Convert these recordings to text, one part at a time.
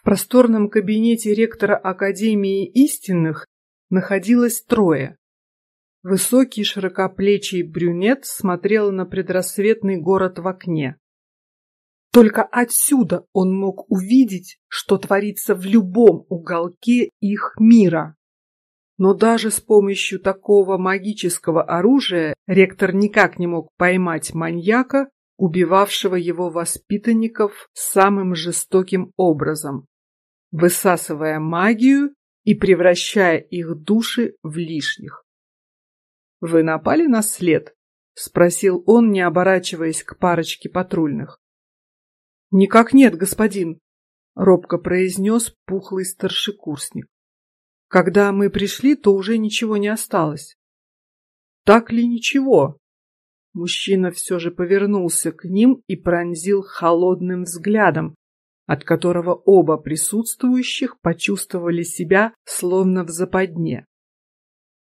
В просторном кабинете ректора Академии истинных находилось трое. Высокий широкоплечий брюнет смотрел на предрассветный город в окне. Только отсюда он мог увидеть, что творится в любом уголке их мира. Но даже с помощью такого магического оружия ректор никак не мог поймать маньяка, убивавшего его воспитанников самым жестоким образом высасывая магию и превращая их души в лишних. Вы напали на след? спросил он, не оборачиваясь к парочке патрульных. Никак нет, господин, робко произнес пухлый старшекурсник. Когда мы пришли, то уже ничего не осталось. Так ли ничего? Мужчина все же повернулся к ним и пронзил холодным взглядом, от которого оба присутствующих почувствовали себя словно в западне.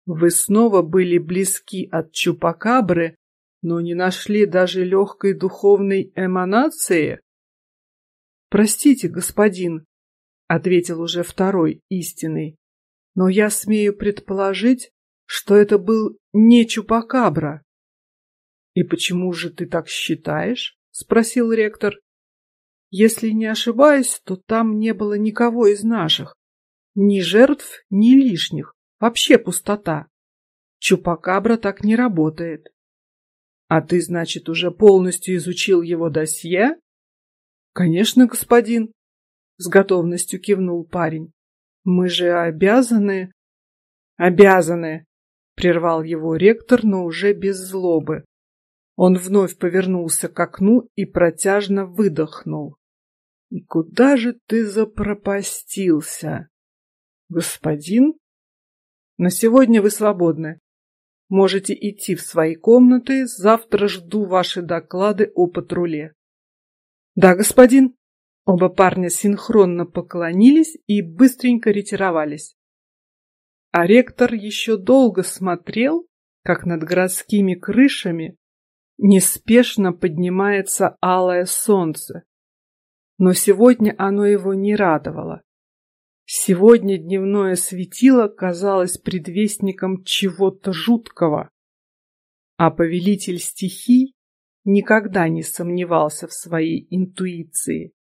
Вы снова были близки от чупакабры, но не нашли даже легкой духовной эманации. Простите, господин, ответил уже второй истинный, но я смею предположить, что это был не чупакабра. И почему же ты так считаешь? спросил ректор. Если не ошибаюсь, то там не было никого из наших, ни жертв, ни лишних, вообще пустота. Чупакабра так не работает. А ты, значит, уже полностью изучил его досье? Конечно, господин. С готовностью кивнул парень. Мы же обязаны. Обязаны. Прервал его ректор, но уже без злобы. Он вновь повернулся к окну и протяжно выдохнул. И куда же ты запропастился, господин? На сегодня вы свободны. Можете идти в свои комнаты. Завтра жду ваши доклады о патруле. Да, господин. Оба парня синхронно поклонились и быстренько ретировались. А ректор еще долго смотрел, как над городскими крышами неспешно поднимается алое солнце. Но сегодня оно его не радовало. Сегодня дневное светило казалось предвестником чего-то жуткого, а повелитель стихий никогда не сомневался в своей интуиции.